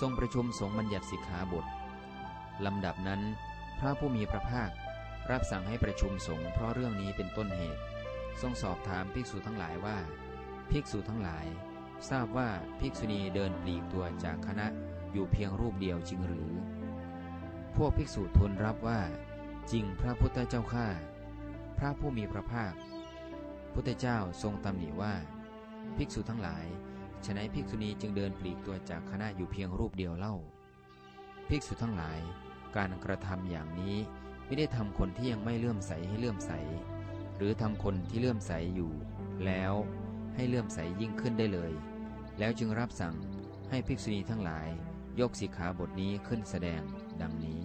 ทรงประชุมสงฆ์บัญญัติสิกขาบทลำดับนั้น พระผู้มีพระภาครับสั่งให้ประชุมสงฆ์เพราะเรื่องนี้เป็นต้นเหตุ ทรงสอบถามภิกษุทั้งหลายว่า ภิกษุทั้งหลาย ทราบว่าภิกษุณีเดินปลีกตัวจากคณะอยู่เพียงรูปเดียวจริงหรือ พวกภิกษุทูลรับว่า จริงพระพุทธเจ้าข้าพระผู้มีพระภาค พุทธเจ้าทรงตำหนิว่า ภิกษุทั้งหลาย ฉนัยภิกษุณีจึงเดินปลีกตัวจากคณะอยู่เพียงรูปเดียวเล่า ภิกษุทั้งหลาย การกระทำอย่างนี้ไม่ได้ทำคนที่ยังไม่เลื่อมใสให้เลื่อมใส หรือทำคนที่เลื่อมใสอยู่ แล้วให้เลื่อมใสยิ่งขึ้นได้เลย แล้วจึงรับสั่งให้ภิกษุณีทั้งหลาย ยกสิกขาบทนี้ขึ้นแสดงดังนี้